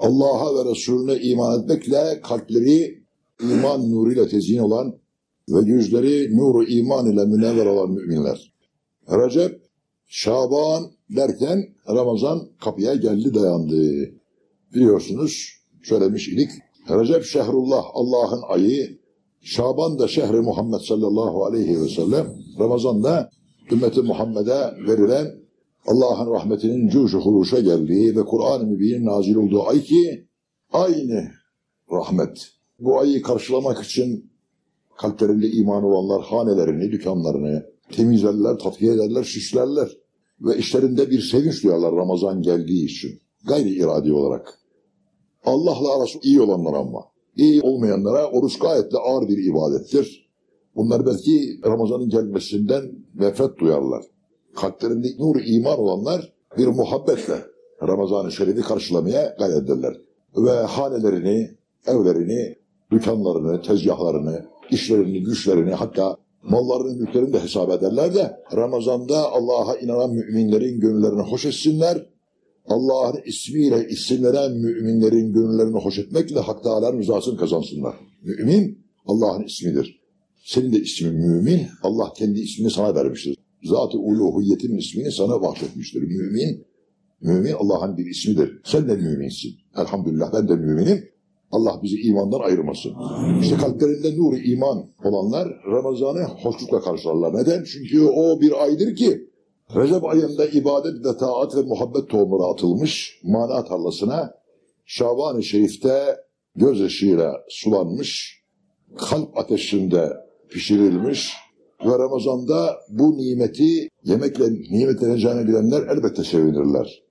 Allah'a ve Resulüne iman etmekle kalpleri iman nuruyla tezyin olan ve yüzleri nuru iman ile münevver olan müminler. Recep, Şaban derken Ramazan kapıya geldi dayandı. Biliyorsunuz söylemiş idik. Recep şehrullah Allah'ın ayı, Şaban da şehri Muhammed sallallahu aleyhi ve sellem, Ramazan da ümmeti Muhammed'e verilen Allah'ın rahmetinin cucu huruşa geldiği ve Kur'an-ı Mübin'in nazil olduğu ay ki aynı rahmet. Bu ayı karşılamak için kalplerinde iman olanlar hanelerini, dükkanlarını temizlerler, tatfiye ederler, süslerler ve işlerinde bir sevinç duyarlar Ramazan geldiği için. Gayri iradi olarak. Allah'la arası iyi olanlar ama. iyi olmayanlara oruç gayet de ağır bir ibadettir. Bunlar belki Ramazan'ın gelmesinden nefret duyarlar. Kalplerinde nur iman olanlar bir muhabbetle Ramazan-ı Şerif'i karşılamaya gayret ederler. Ve hanelerini, evlerini, dükkanlarını, tezgahlarını, işlerini, güçlerini hatta mallarını, mülklerini de hesap ederler de Ramazan'da Allah'a inanan müminlerin gönüllerini hoş etsinler. Allah'ın ismiyle isimlenen müminlerin gönüllerini hoş etmekle Hak Teala'nın rızasını kazansınlar. Mümin Allah'ın ismidir. Senin de ismin mümin, Allah kendi ismini sana vermiştir. Zat-ı uluhiyetin ismini sana bahşetmiştir. Mümin, mümin Allah'ın bir ismidir. Sen de müminsin. Elhamdülillah ben de müminim. Allah bizi imandan ayırmasın. İşte kalplerinde nuru iman olanlar Ramazan'ı hoşlukla karşılarlar. Neden? Çünkü o bir aydır ki Recep ayında ibadet ve taat ve muhabbet tohumları atılmış mana tarlasına Şaban-ı Şerif'te göz ışığıyla sulanmış, kalp ateşinde pişirilmiş ve Ramazan'da bu nimeti yemekle nimetleneceğini bilenler elbette sevinirler.